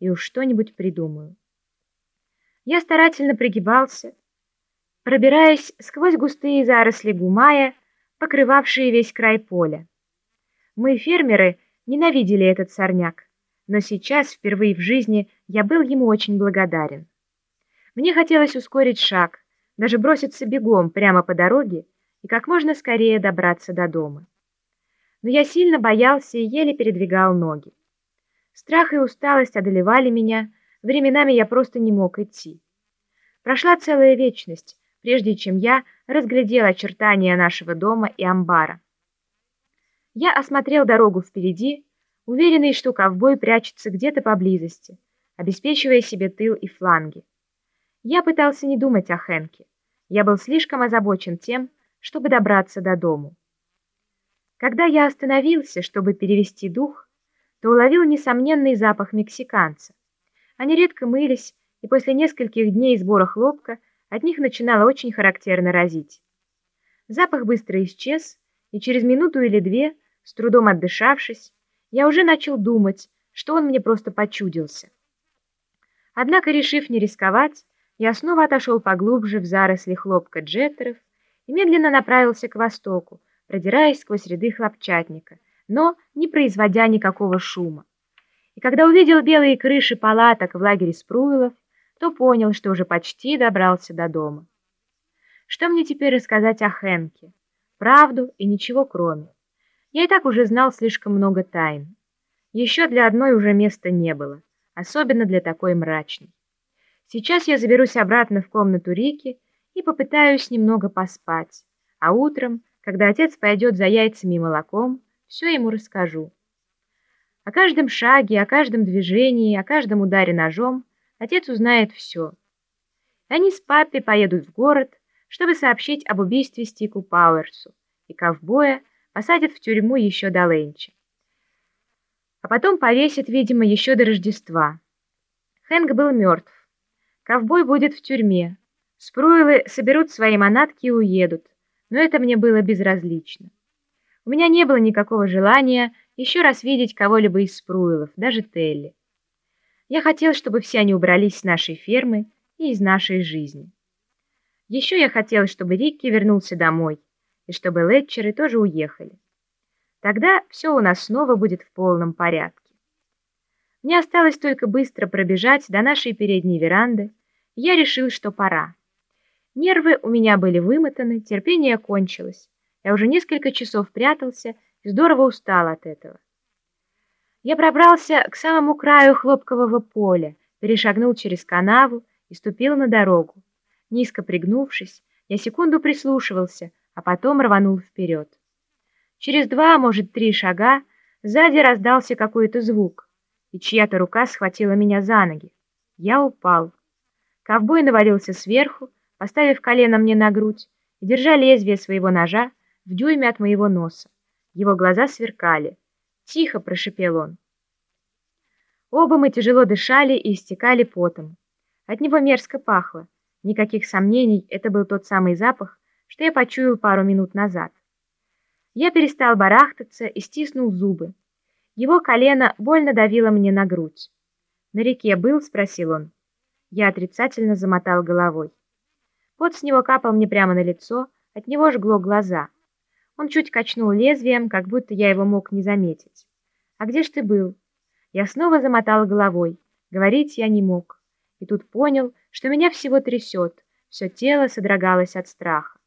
и уж что-нибудь придумаю. Я старательно пригибался, пробираясь сквозь густые заросли гумая, покрывавшие весь край поля. Мы, фермеры, ненавидели этот сорняк, но сейчас, впервые в жизни, я был ему очень благодарен. Мне хотелось ускорить шаг, даже броситься бегом прямо по дороге и как можно скорее добраться до дома. Но я сильно боялся и еле передвигал ноги. Страх и усталость одолевали меня, временами я просто не мог идти. Прошла целая вечность, прежде чем я разглядел очертания нашего дома и амбара. Я осмотрел дорогу впереди, уверенный, что ковбой прячется где-то поблизости, обеспечивая себе тыл и фланги. Я пытался не думать о Хэнке. Я был слишком озабочен тем, чтобы добраться до дому. Когда я остановился, чтобы перевести дух, то уловил несомненный запах мексиканца. Они редко мылись, и после нескольких дней сбора хлопка от них начинало очень характерно разить. Запах быстро исчез, и через минуту или две, с трудом отдышавшись, я уже начал думать, что он мне просто почудился. Однако, решив не рисковать, я снова отошел поглубже в заросли хлопка джеттеров и медленно направился к востоку, продираясь сквозь ряды хлопчатника, но не производя никакого шума. И когда увидел белые крыши палаток в лагере Спруилов, то понял, что уже почти добрался до дома. Что мне теперь рассказать о Хэнке? Правду и ничего кроме. Я и так уже знал слишком много тайн. Еще для одной уже места не было, особенно для такой мрачной. Сейчас я заберусь обратно в комнату Рики и попытаюсь немного поспать, а утром когда отец пойдет за яйцами и молоком, все ему расскажу. О каждом шаге, о каждом движении, о каждом ударе ножом отец узнает все. Они с папой поедут в город, чтобы сообщить об убийстве Стику Пауэрсу, и ковбоя посадят в тюрьму еще до Ленча. А потом повесят, видимо, еще до Рождества. Хэнк был мертв. Ковбой будет в тюрьме. Спруилы соберут свои манатки и уедут но это мне было безразлично. У меня не было никакого желания еще раз видеть кого-либо из Спруилов, даже Телли. Я хотел, чтобы все они убрались с нашей фермы и из нашей жизни. Еще я хотел, чтобы Рикки вернулся домой, и чтобы Летчеры тоже уехали. Тогда все у нас снова будет в полном порядке. Мне осталось только быстро пробежать до нашей передней веранды, я решил, что пора. Нервы у меня были вымотаны, терпение кончилось. Я уже несколько часов прятался и здорово устал от этого. Я пробрался к самому краю хлопкового поля, перешагнул через канаву и ступил на дорогу. Низко пригнувшись, я секунду прислушивался, а потом рванул вперед. Через два, может, три шага сзади раздался какой-то звук, и чья-то рука схватила меня за ноги. Я упал. Ковбой навалился сверху, поставив колено мне на грудь и держа лезвие своего ножа в дюйме от моего носа. Его глаза сверкали. «Тихо!» — прошипел он. Оба мы тяжело дышали и истекали потом. От него мерзко пахло. Никаких сомнений, это был тот самый запах, что я почуял пару минут назад. Я перестал барахтаться и стиснул зубы. Его колено больно давило мне на грудь. «На реке был?» — спросил он. Я отрицательно замотал головой. Пот с него капал мне прямо на лицо, от него жгло глаза. Он чуть качнул лезвием, как будто я его мог не заметить. «А где ж ты был?» Я снова замотал головой. Говорить я не мог. И тут понял, что меня всего трясет, все тело содрогалось от страха.